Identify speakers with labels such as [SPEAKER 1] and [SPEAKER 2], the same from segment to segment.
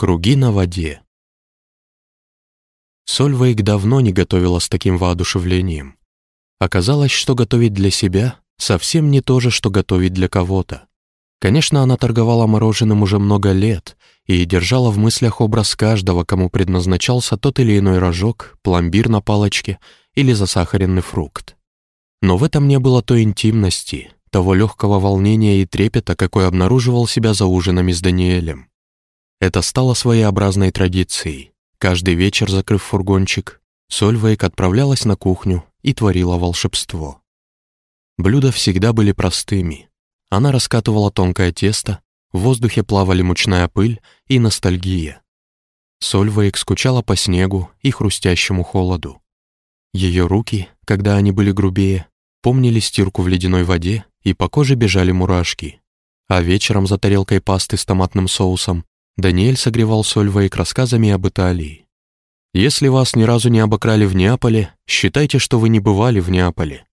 [SPEAKER 1] Круги на воде. Сольвейк давно не готовила с таким воодушевлением. Оказалось, что готовить для себя совсем не то же, что готовить для кого-то. Конечно, она торговала мороженым уже много лет и держала в мыслях образ каждого, кому предназначался тот или иной рожок, пломбир на палочке или засахаренный фрукт. Но в этом не было той интимности, того легкого волнения и трепета, какой обнаруживал себя за ужинами с Даниэлем. Это стало своеобразной традицией. Каждый вечер, закрыв фургончик, Сольвейк отправлялась на кухню и творила волшебство. Блюда всегда были простыми. Она раскатывала тонкое тесто, в воздухе плавали мучная пыль и ностальгия. Сольвейк скучала по снегу и хрустящему холоду. Ее руки, когда они были грубее, помнили стирку в ледяной воде, и по коже бежали мурашки. А вечером за тарелкой пасты с томатным соусом Даниэль согревал Сольвейк рассказами об Италии. «Если вас ни разу не обокрали в Неаполе, считайте, что вы не бывали в Неаполе».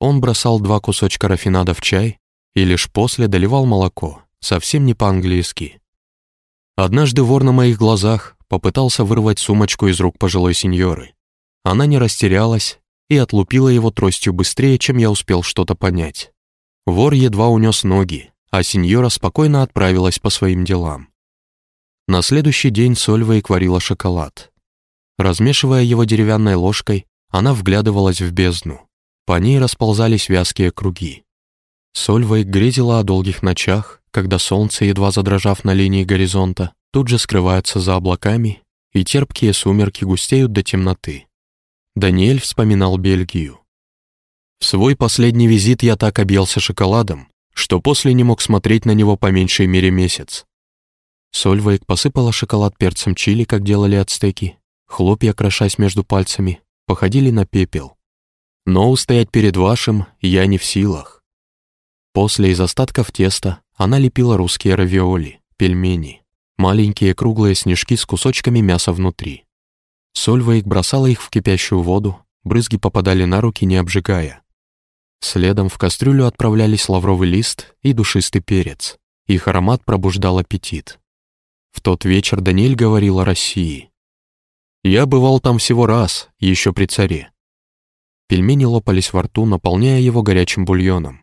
[SPEAKER 1] Он бросал два кусочка рафинада в чай и лишь после доливал молоко, совсем не по-английски. Однажды вор на моих глазах попытался вырвать сумочку из рук пожилой сеньоры. Она не растерялась и отлупила его тростью быстрее, чем я успел что-то понять. Вор едва унес ноги, а сеньора спокойно отправилась по своим делам. На следующий день Сольвейк варила шоколад. Размешивая его деревянной ложкой, она вглядывалась в бездну. По ней расползались вязкие круги. Сольвейк грезила о долгих ночах, когда солнце, едва задрожав на линии горизонта, тут же скрывается за облаками, и терпкие сумерки густеют до темноты. Даниэль вспоминал Бельгию. В свой последний визит я так объелся шоколадом, что после не мог смотреть на него по меньшей мере месяц. Сольвейк посыпала шоколад перцем чили, как делали ацтеки. Хлопья, крошась между пальцами, походили на пепел. Но устоять перед вашим я не в силах. После из остатков теста она лепила русские равиоли, пельмени, маленькие круглые снежки с кусочками мяса внутри. Сольвейк бросала их в кипящую воду, брызги попадали на руки, не обжигая. Следом в кастрюлю отправлялись лавровый лист и душистый перец. Их аромат пробуждал аппетит. В тот вечер Даниэль говорил о России. «Я бывал там всего раз, еще при царе». Пельмени лопались во рту, наполняя его горячим бульоном.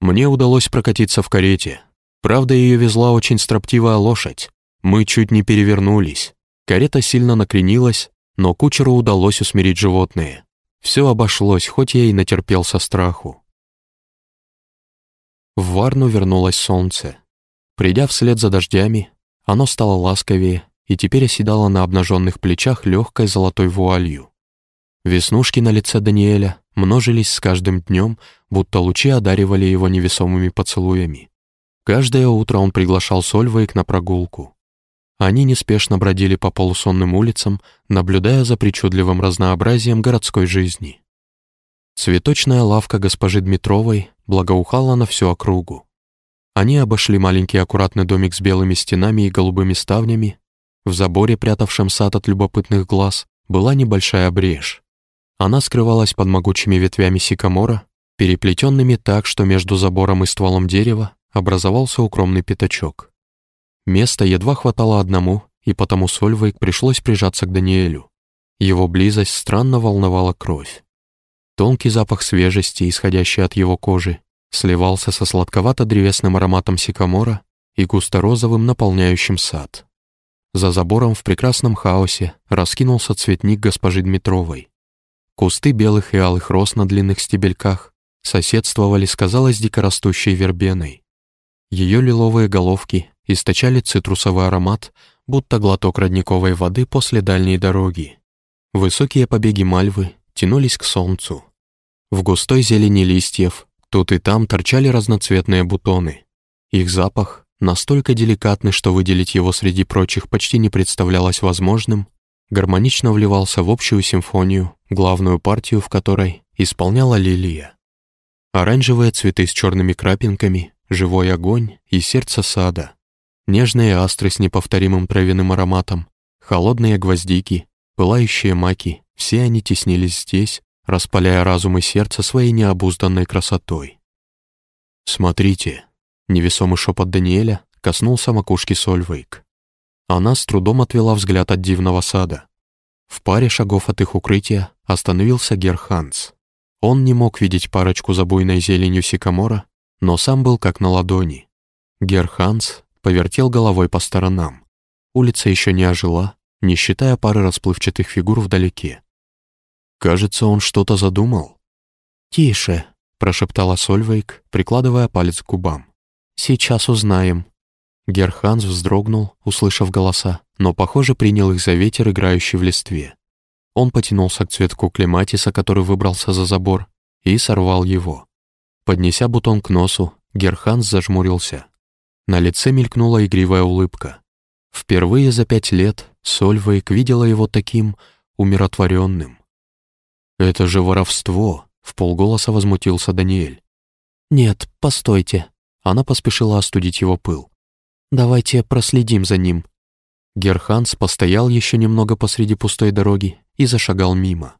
[SPEAKER 1] Мне удалось прокатиться в карете. Правда, ее везла очень строптивая лошадь. Мы чуть не перевернулись. Карета сильно накренилась, но кучеру удалось усмирить животные. Все обошлось, хоть я и натерпелся страху. В Варну вернулось солнце. Придя вслед за дождями, оно стало ласковее и теперь оседало на обнаженных плечах легкой золотой вуалью. Веснушки на лице Даниэля множились с каждым днем, будто лучи одаривали его невесомыми поцелуями. Каждое утро он приглашал Сольвейк на прогулку. Они неспешно бродили по полусонным улицам, наблюдая за причудливым разнообразием городской жизни. Цветочная лавка госпожи Дмитровой благоухала на всю округу. Они обошли маленький аккуратный домик с белыми стенами и голубыми ставнями. В заборе, прятавшем сад от любопытных глаз, была небольшая брешь. Она скрывалась под могучими ветвями сикамора, переплетенными так, что между забором и стволом дерева образовался укромный пятачок. Места едва хватало одному, и потому Сольвейк пришлось прижаться к Даниэлю. Его близость странно волновала кровь. Тонкий запах свежести, исходящий от его кожи, сливался со сладковато-древесным ароматом сикамора и густо-розовым, наполняющим сад. За забором в прекрасном хаосе раскинулся цветник госпожи Дмитровой. Кусты белых и алых роз на длинных стебельках соседствовали с, казалось, дикорастущей вербеной. Ее лиловые головки источали цитрусовый аромат, будто глоток родниковой воды после дальней дороги. Высокие побеги мальвы тянулись к солнцу. В густой зелени листьев Тут и там торчали разноцветные бутоны. Их запах, настолько деликатный, что выделить его среди прочих почти не представлялось возможным, гармонично вливался в общую симфонию, главную партию в которой исполняла лилия. Оранжевые цветы с черными крапинками, живой огонь и сердце сада, нежные астры с неповторимым травяным ароматом, холодные гвоздики, пылающие маки, все они теснились здесь, распаляя разум и сердце своей необузданной красотой. «Смотрите!» — невесомый шепот Даниэля коснулся макушки Сольвейк. Она с трудом отвела взгляд от дивного сада. В паре шагов от их укрытия остановился Герханс. Он не мог видеть парочку за буйной зеленью сикамора, но сам был как на ладони. Герханс повертел головой по сторонам. Улица еще не ожила, не считая пары расплывчатых фигур вдалеке. Кажется, он что-то задумал. «Тише», — прошептала Сольвейк, прикладывая палец к губам. «Сейчас узнаем». Герханс вздрогнул, услышав голоса, но, похоже, принял их за ветер, играющий в листве. Он потянулся к цветку клематиса, который выбрался за забор, и сорвал его. Поднеся бутон к носу, Герханс зажмурился. На лице мелькнула игривая улыбка. Впервые за пять лет Сольвейк видела его таким умиротворенным. «Это же воровство!» — в полголоса возмутился Даниэль. «Нет, постойте». Она поспешила остудить его пыл. «Давайте проследим за ним». Герханс постоял еще немного посреди пустой дороги и зашагал мимо.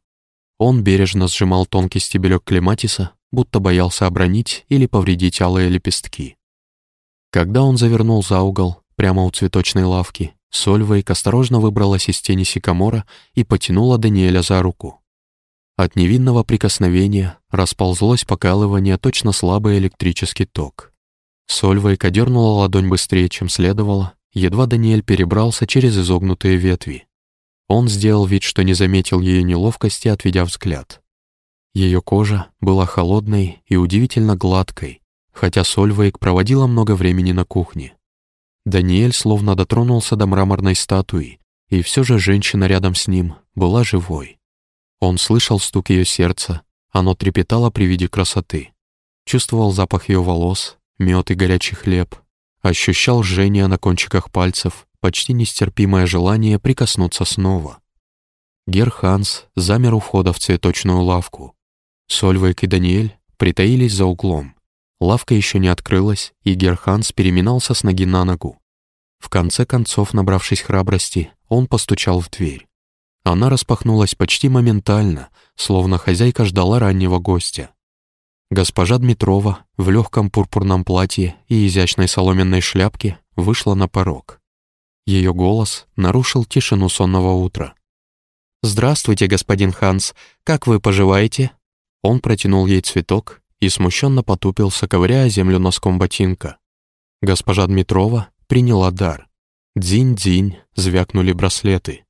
[SPEAKER 1] Он бережно сжимал тонкий стебелек клематиса, будто боялся обронить или повредить алые лепестки. Когда он завернул за угол, прямо у цветочной лавки, Сольвейк осторожно выбралась из тени сикамора и потянула Даниэля за руку. От невинного прикосновения расползлось покалывание точно слабый электрический ток. Сольвейк одернула ладонь быстрее, чем следовало, едва Даниэль перебрался через изогнутые ветви. Он сделал вид, что не заметил ее неловкости, отведя взгляд. Ее кожа была холодной и удивительно гладкой, хотя Сольвейк проводила много времени на кухне. Даниэль словно дотронулся до мраморной статуи, и все же женщина рядом с ним была живой. Он слышал стук ее сердца, оно трепетало при виде красоты. Чувствовал запах ее волос, мед и горячий хлеб. Ощущал жжение на кончиках пальцев, почти нестерпимое желание прикоснуться снова. Герханс замер у входа в цветочную лавку. Сольвейк и Даниэль притаились за углом. Лавка еще не открылась, и Герханс переминался с ноги на ногу. В конце концов, набравшись храбрости, он постучал в дверь. Она распахнулась почти моментально, словно хозяйка ждала раннего гостя. Госпожа Дмитрова в легком пурпурном платье и изящной соломенной шляпке вышла на порог. Ее голос нарушил тишину сонного утра. «Здравствуйте, господин Ханс, как вы поживаете?» Он протянул ей цветок и смущенно потупился, ковыряя землю носком ботинка. Госпожа Дмитрова приняла дар. Дзинь-дзинь звякнули браслеты.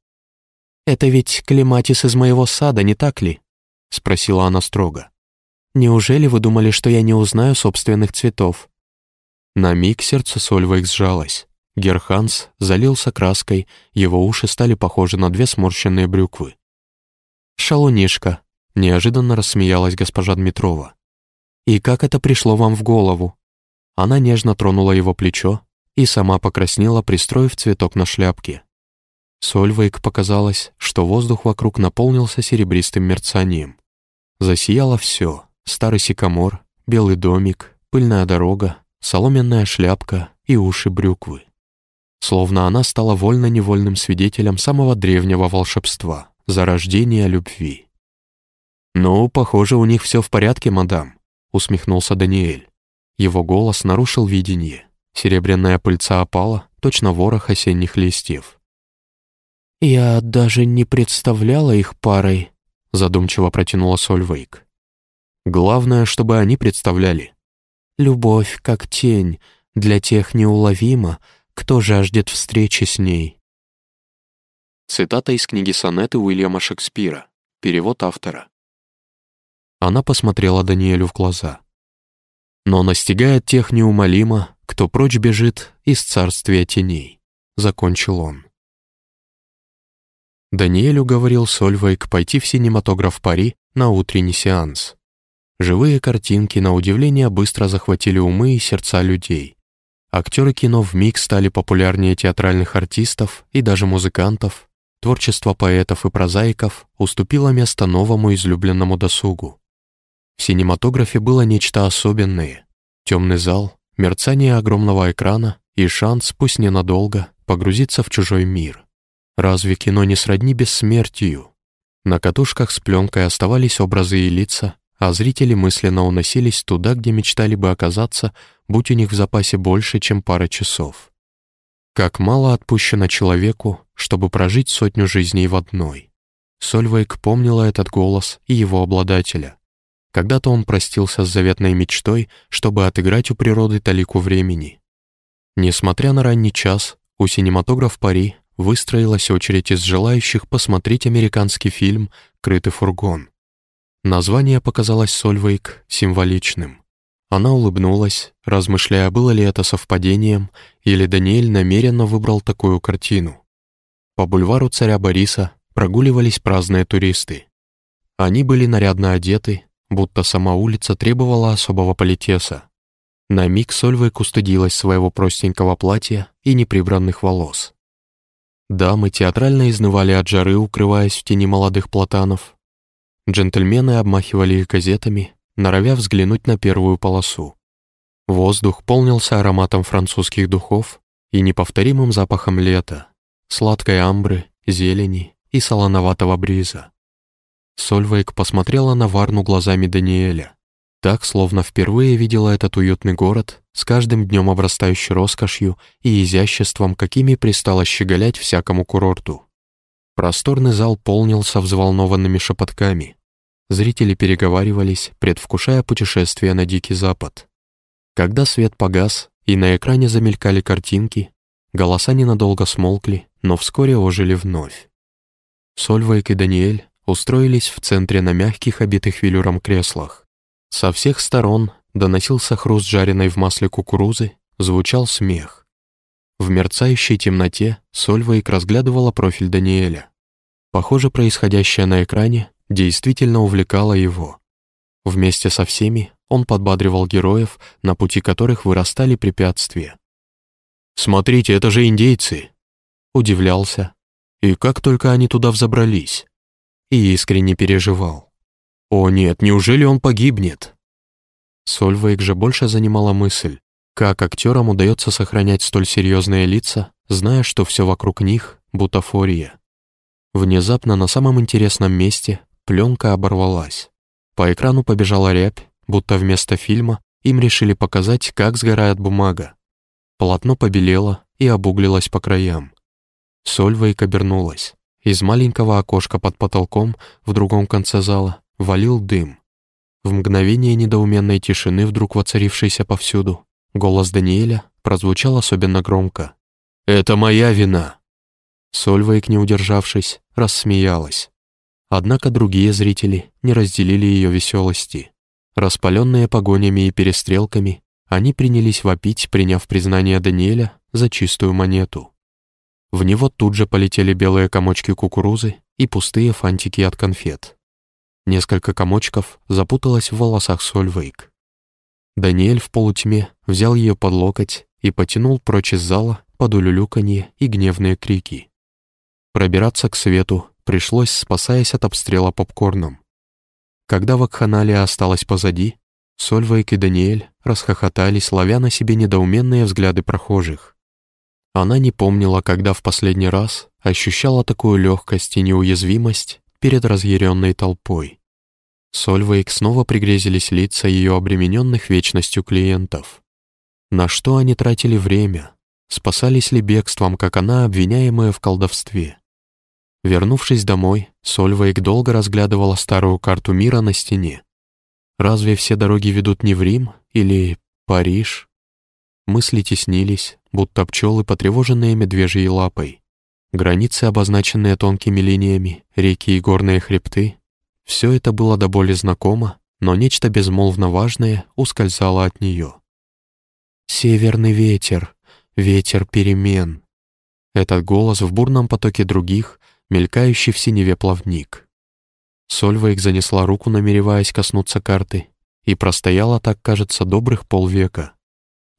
[SPEAKER 1] «Это ведь клематис из моего сада, не так ли?» — спросила она строго. «Неужели вы думали, что я не узнаю собственных цветов?» На миг сердце Сольвейк сжалось. Герханс залился краской, его уши стали похожи на две сморщенные брюквы. «Шалунишка», — неожиданно рассмеялась госпожа Дмитрова. «И как это пришло вам в голову?» Она нежно тронула его плечо и сама покраснела, пристроив цветок на шляпке. Сольвейк показалось, что воздух вокруг наполнился серебристым мерцанием. Засияло все — старый сикамор, белый домик, пыльная дорога, соломенная шляпка и уши брюквы. Словно она стала вольно-невольным свидетелем самого древнего волшебства — зарождения любви. «Ну, похоже, у них все в порядке, мадам», — усмехнулся Даниэль. Его голос нарушил видение. Серебряная пыльца опала, точно ворох осенних листьев. «Я даже не представляла их парой», — задумчиво протянула Сольвейк. «Главное, чтобы они представляли. Любовь, как тень, для тех неуловима, кто жаждет встречи с ней». Цитата из книги сонеты Уильяма Шекспира. Перевод автора. Она посмотрела Даниэлю в глаза. «Но настигает тех неумолимо, кто прочь бежит из царствия теней», — закончил он. Даниэль уговорил Сольвейк пойти в синематограф Пари на утренний сеанс. Живые картинки, на удивление, быстро захватили умы и сердца людей. Актеры кино вмиг стали популярнее театральных артистов и даже музыкантов. Творчество поэтов и прозаиков уступило место новому излюбленному досугу. В синематографе было нечто особенное. Темный зал, мерцание огромного экрана и шанс, пусть ненадолго, погрузиться в чужой мир. Разве кино не сродни бессмертию? На катушках с пленкой оставались образы и лица, а зрители мысленно уносились туда, где мечтали бы оказаться, будь у них в запасе больше, чем пара часов. Как мало отпущено человеку, чтобы прожить сотню жизней в одной. Сольвейк помнила этот голос и его обладателя. Когда-то он простился с заветной мечтой, чтобы отыграть у природы талику времени. Несмотря на ранний час, у синематограф Пари выстроилась очередь из желающих посмотреть американский фильм «Крытый фургон». Название показалось Сольвейк символичным. Она улыбнулась, размышляя, было ли это совпадением, или Даниэль намеренно выбрал такую картину. По бульвару царя Бориса прогуливались праздные туристы. Они были нарядно одеты, будто сама улица требовала особого политеса. На миг Сольвейк устыдилась своего простенького платья и неприбранных волос. Дамы театрально изнывали от жары, укрываясь в тени молодых платанов. Джентльмены обмахивали их газетами, норовя взглянуть на первую полосу. Воздух полнился ароматом французских духов и неповторимым запахом лета, сладкой амбры, зелени и солоноватого бриза. Сольвейк посмотрела на Варну глазами Даниэля, так, словно впервые видела этот уютный город, с каждым днем обрастающий роскошью и изяществом, какими пристало щеголять всякому курорту. Просторный зал полнился взволнованными шепотками. Зрители переговаривались, предвкушая путешествие на Дикий Запад. Когда свет погас и на экране замелькали картинки, голоса ненадолго смолкли, но вскоре ожили вновь. Сольвейк и Даниэль устроились в центре на мягких, обитых велюром креслах. Со всех сторон доносился хруст жареной в масле кукурузы, звучал смех. В мерцающей темноте Сольвейк разглядывала профиль Даниэля. Похоже, происходящее на экране действительно увлекало его. Вместе со всеми он подбадривал героев, на пути которых вырастали препятствия. «Смотрите, это же индейцы!» Удивлялся. И как только они туда взобрались. И искренне переживал. О нет, неужели он погибнет? Сольвейк же больше занимала мысль, как актерам удается сохранять столь серьезные лица, зная, что все вокруг них — бутафория. Внезапно на самом интересном месте пленка оборвалась. По экрану побежала рябь, будто вместо фильма им решили показать, как сгорает бумага. Полотно побелело и обуглилось по краям. Сольвейк обернулась. Из маленького окошка под потолком в другом конце зала валил дым. В мгновение недоуменной тишины, вдруг воцарившейся повсюду, голос Даниэля прозвучал особенно громко. «Это моя вина!» Сольвейк, не удержавшись, рассмеялась. Однако другие зрители не разделили ее веселости. Распаленные погонями и перестрелками, они принялись вопить, приняв признание Даниэля за чистую монету. В него тут же полетели белые комочки кукурузы и пустые фантики от конфет. Несколько комочков запуталось в волосах Сольвейк. Даниэль в полутьме взял ее под локоть и потянул прочь из зала под улюлюканье и гневные крики. Пробираться к свету пришлось, спасаясь от обстрела попкорном. Когда вакханалия осталась позади, Сольвейк и Даниэль расхохотались, ловя на себе недоуменные взгляды прохожих. Она не помнила, когда в последний раз ощущала такую легкость и неуязвимость перед разъяренной толпой. Сольвейк снова пригрезились лица ее обремененных вечностью клиентов. На что они тратили время? Спасались ли бегством, как она, обвиняемая в колдовстве? Вернувшись домой, Сольвейк долго разглядывала старую карту мира на стене. Разве все дороги ведут не в Рим или Париж? Мысли теснились, будто пчелы, потревоженные медвежьей лапой. Границы, обозначенные тонкими линиями, реки и горные хребты, все это было до боли знакомо, но нечто безмолвно важное ускользало от нее. «Северный ветер, ветер перемен». Этот голос в бурном потоке других, мелькающий в синеве плавник. Сольвейк занесла руку, намереваясь коснуться карты, и простояла так, кажется, добрых полвека.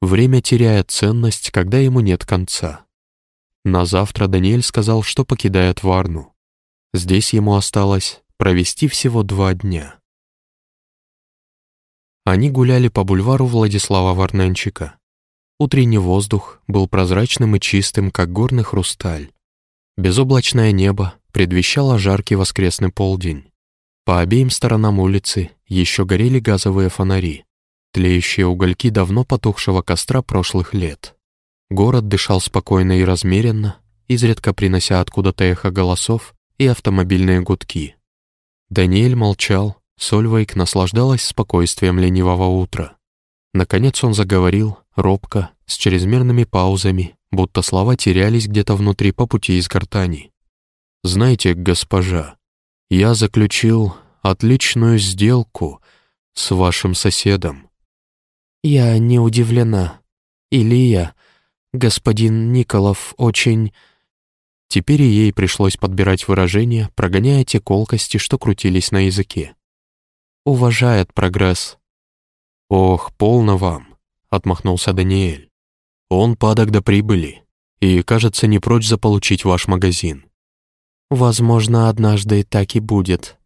[SPEAKER 1] Время теряет ценность, когда ему нет конца. На завтра Даниэль сказал, что покидает Варну. Здесь ему осталось провести всего два дня. Они гуляли по бульвару Владислава Варненчика. Утренний воздух был прозрачным и чистым, как горный хрусталь. Безоблачное небо предвещало жаркий воскресный полдень. По обеим сторонам улицы еще горели газовые фонари, тлеющие угольки давно потухшего костра прошлых лет. Город дышал спокойно и размеренно, изредка принося откуда-то эхо голосов и автомобильные гудки. Даниэль молчал, Сольвейк наслаждалась спокойствием ленивого утра. Наконец он заговорил, робко, с чрезмерными паузами, будто слова терялись где-то внутри по пути из гортани. «Знаете, госпожа, я заключил отличную сделку с вашим соседом».
[SPEAKER 2] «Я не удивлена. Илия, господин Николов очень...»
[SPEAKER 1] Теперь и ей пришлось подбирать выражения, прогоняя те колкости, что крутились на языке. «Уважает прогресс». «Ох, полно вам», — отмахнулся Даниэль. «Он падок до прибыли и, кажется, не прочь заполучить ваш магазин».
[SPEAKER 2] «Возможно, однажды так и будет».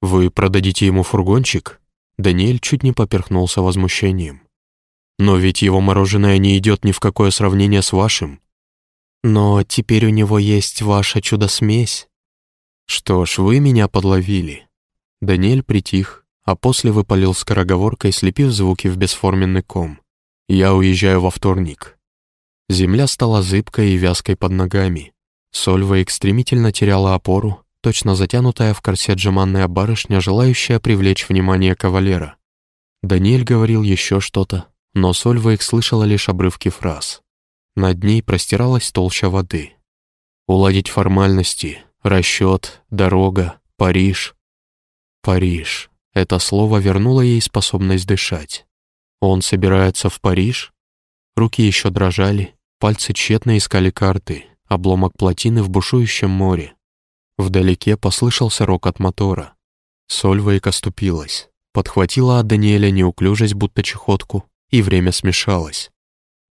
[SPEAKER 1] «Вы продадите ему фургончик?» Даниэль чуть не поперхнулся возмущением. «Но ведь его мороженое не идет ни в какое сравнение с вашим».
[SPEAKER 2] «Но теперь у него есть ваша чудо-смесь».
[SPEAKER 1] «Что ж, вы меня подловили». Даниэль притих, а после выпалил скороговоркой, слепив звуки в бесформенный ком. «Я уезжаю во вторник». Земля стала зыбкой и вязкой под ногами. Сольвейк стремительно теряла опору, точно затянутая в корсет жеманная барышня, желающая привлечь внимание кавалера. Даниэль говорил еще что-то, но Сольвейк слышала лишь обрывки фраз. Над ней простиралась толща воды. Уладить формальности, расчет, дорога, Париж. Париж. Это слово вернуло ей способность дышать. Он собирается в Париж? Руки еще дрожали, пальцы тщетно искали карты, обломок плотины в бушующем море. Вдалеке послышался рокот мотора. Сольвейк оступилась, подхватила от Даниэля неуклюжесть, будто чехотку, и время смешалось.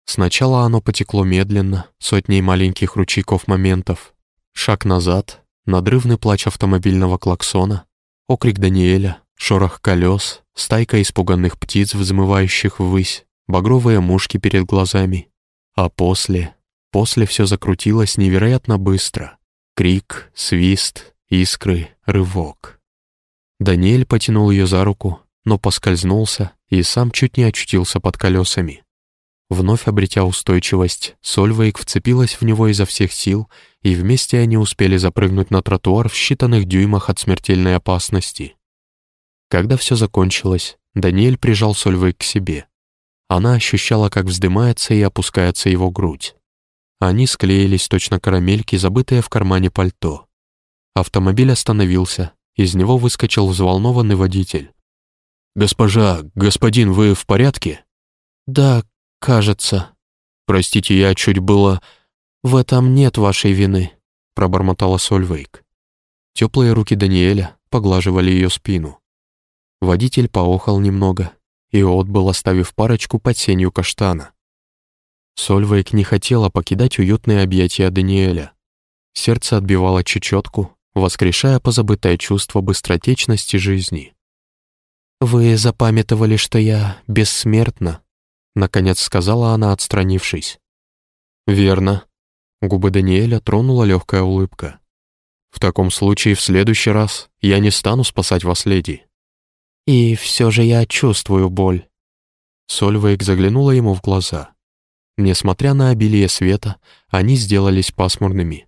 [SPEAKER 1] Сначала оно потекло медленно, сотней маленьких ручейков моментов. Шаг назад, надрывный плач автомобильного клаксона, окрик Даниэля, шорох колес, стайка испуганных птиц, взмывающих ввысь, багровые мушки перед глазами. А после, после все закрутилось невероятно быстро. Крик, свист, искры, рывок. Даниэль потянул ее за руку, но поскользнулся и сам чуть не очутился под колесами. Вновь обретя устойчивость, Сольвейк вцепилась в него изо всех сил, и вместе они успели запрыгнуть на тротуар в считанных дюймах от смертельной опасности. Когда все закончилось, Даниэль прижал Сольвейк к себе. Она ощущала, как вздымается и опускается его грудь. Они склеились точно карамельки, забытые в кармане пальто. Автомобиль остановился, из него выскочил взволнованный водитель. «Госпожа, господин, вы в порядке?»
[SPEAKER 2] «Да, кажется».
[SPEAKER 1] «Простите, я чуть было...»
[SPEAKER 2] «В этом нет вашей вины», — пробормотала
[SPEAKER 1] Сольвейк. Теплые руки Даниэля поглаживали ее спину. Водитель поохал немного и отбыл, оставив парочку под сенью каштана. Сольвейк не хотела покидать уютные объятия Даниэля. Сердце отбивало чечетку, воскрешая позабытое чувство быстротечности жизни.
[SPEAKER 2] «Вы запамятовали, что я бессмертна», — наконец сказала она, отстранившись.
[SPEAKER 1] «Верно». Губы Даниэля тронула легкая улыбка. «В таком случае в следующий раз я не стану спасать вас, леди».
[SPEAKER 2] «И все же я чувствую боль».
[SPEAKER 1] Сольвейк заглянула ему в глаза. Несмотря на обилие света, они сделались пасмурными.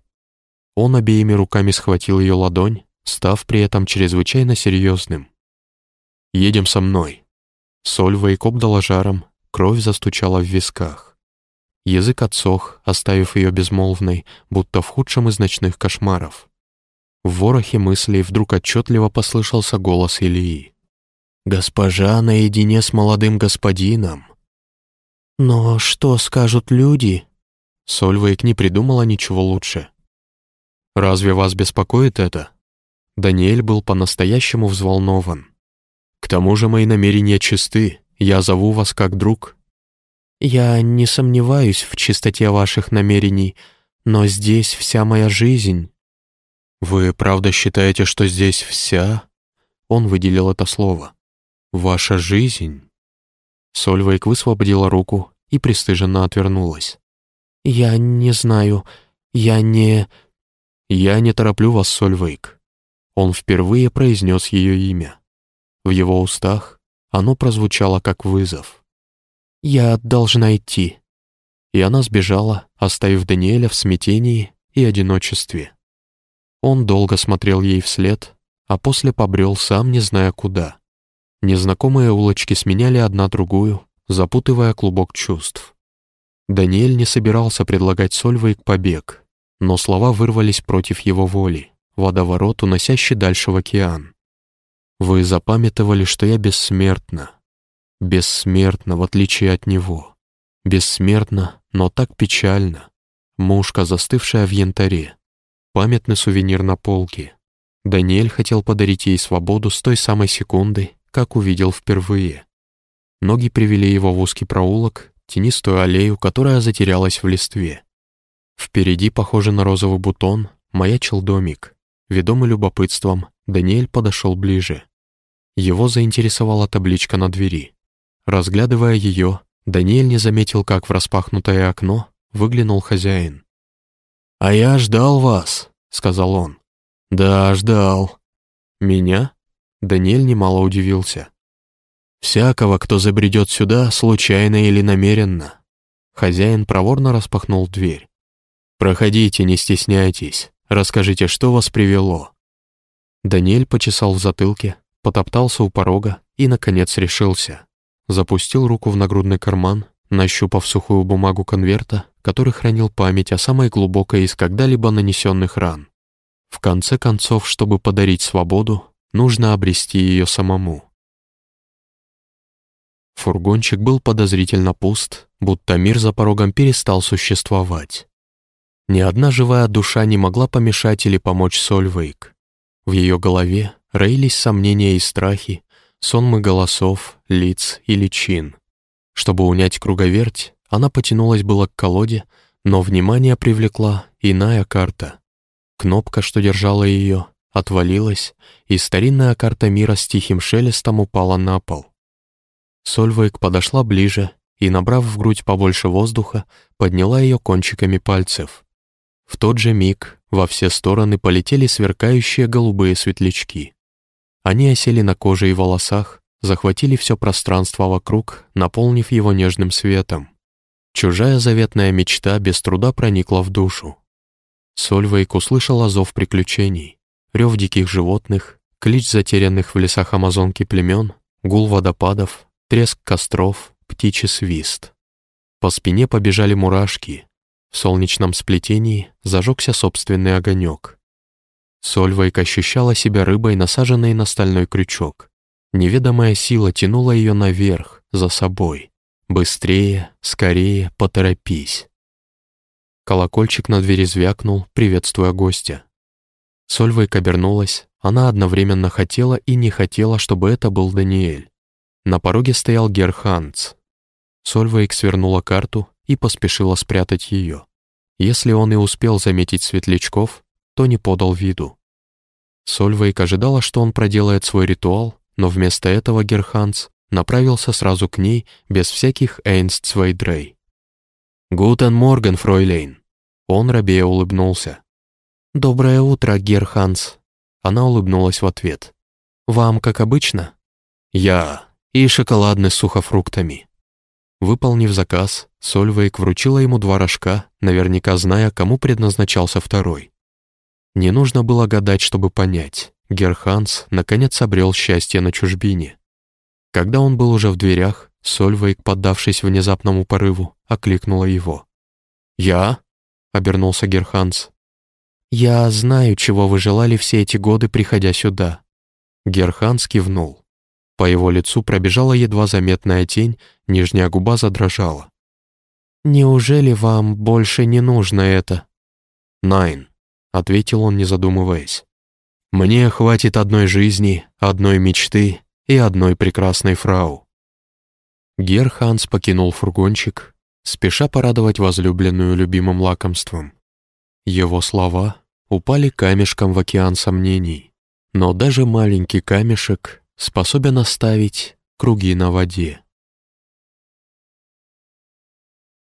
[SPEAKER 1] Он обеими руками схватил ее ладонь, став при этом чрезвычайно серьезным. «Едем со мной». Сольвейк обдала жаром, кровь застучала в висках. Язык отсох, оставив ее безмолвной, будто в худшем из ночных кошмаров. В ворохе мыслей вдруг отчетливо послышался голос Ильи. «Госпожа наедине с молодым господином,
[SPEAKER 2] «Но что скажут люди?»
[SPEAKER 1] Сольвейк не придумала ничего лучше. «Разве вас беспокоит это?» Даниэль был по-настоящему взволнован. «К тому же мои намерения чисты, я зову вас как друг».
[SPEAKER 2] «Я не сомневаюсь в чистоте ваших намерений, но здесь вся моя жизнь».
[SPEAKER 1] «Вы правда считаете, что здесь вся?» Он выделил это слово. «Ваша жизнь?» Сольвейк высвободила руку и пристыженно отвернулась.
[SPEAKER 2] «Я не знаю, я не...»
[SPEAKER 1] «Я не тороплю вас, Сольвейк». Он впервые произнес ее имя. В его устах оно прозвучало как вызов.
[SPEAKER 2] «Я должна идти».
[SPEAKER 1] и она сбежала, оставив Даниэля в смятении и одиночестве. Он долго смотрел ей вслед, а после побрел сам, не зная куда. Незнакомые улочки сменяли одна другую, запутывая клубок чувств. Даниэль не собирался предлагать Сольвейк побег, но слова вырвались против его воли, водоворот, уносящий дальше в океан. «Вы запамятовали, что я бессмертна. Бессмертна, в отличие от него. Бессмертна, но так печально. Мушка, застывшая в янтаре. Памятный сувенир на полке. Даниэль хотел подарить ей свободу с той самой секунды, как увидел впервые. Ноги привели его в узкий проулок, тенистую аллею, которая затерялась в листве. Впереди, похоже на розовый бутон, маячил домик. Ведомый любопытством, Даниэль подошел ближе. Его заинтересовала табличка на двери. Разглядывая ее, Даниэль не заметил, как в распахнутое окно выглянул хозяин. «А я ждал вас», — сказал он. «Да, ждал». «Меня?» Даниэль немало удивился. «Всякого, кто забредет сюда, случайно или намеренно». Хозяин проворно распахнул дверь. «Проходите, не стесняйтесь. Расскажите, что вас привело». Даниэль почесал в затылке, потоптался у порога и, наконец, решился. Запустил руку в нагрудный карман, нащупав сухую бумагу конверта, который хранил память о самой глубокой из когда-либо нанесенных ран. В конце концов, чтобы подарить свободу, нужно обрести ее самому. Фургончик был подозрительно пуст, будто мир за порогом перестал существовать. Ни одна живая душа не могла помешать или помочь Сольвейк. В ее голове роились сомнения и страхи, сонмы голосов, лиц и личин. Чтобы унять круговерть, она потянулась было к колоде, но внимание привлекла иная карта. Кнопка, что держала ее, отвалилась, и старинная карта мира с тихим шелестом упала на пол. Сольвейк подошла ближе и, набрав в грудь побольше воздуха, подняла ее кончиками пальцев. В тот же миг во все стороны полетели сверкающие голубые светлячки. Они осели на коже и волосах, захватили все пространство вокруг, наполнив его нежным светом. Чужая заветная мечта без труда проникла в душу. Сольвейк услышала зов приключений, рев диких животных, клич затерянных в лесах Амазонки племен, гул водопадов, треск костров, птичий свист. По спине побежали мурашки. В солнечном сплетении зажегся собственный огонек. Сольвейк ощущала себя рыбой, насаженной на стальной крючок. Неведомая сила тянула ее наверх, за собой. Быстрее, скорее, поторопись. Колокольчик на двери звякнул, приветствуя гостя. Сольвейк обернулась, она одновременно хотела и не хотела, чтобы это был Даниэль. На пороге стоял Герханц. Сольвейк свернула карту и поспешила спрятать ее. Если он и успел заметить светлячков, то не подал виду. Сольвейк ожидала, что он проделает свой ритуал, но вместо этого Герханц направился сразу к ней без всяких «Эйнстсвейдрей». «Guten Morgen, Fräulein!» Он робея улыбнулся. «Доброе утро, герр Ханс!» Она улыбнулась в ответ. «Вам как обычно?» «Я и шоколадный с сухофруктами». Выполнив заказ, Сольвейк вручила ему два рожка, наверняка зная, кому предназначался второй. Не нужно было гадать, чтобы понять. Герр Ханс наконец обрел счастье на чужбине. Когда он был уже в дверях, Сольвейк, поддавшись внезапному порыву, окликнула его. «Я?» — обернулся Герханс. «Я знаю, чего вы желали все эти годы, приходя сюда». Герханс кивнул. По его лицу пробежала едва заметная тень, нижняя губа задрожала. «Неужели вам больше не нужно это?» «Найн», — ответил он, не задумываясь. «Мне хватит одной жизни, одной мечты и одной прекрасной фрау». Герханс покинул фургончик, спеша порадовать возлюбленную любимым лакомством. Его слова упали камешком в океан сомнений, но даже маленький камешек способен оставить круги на воде.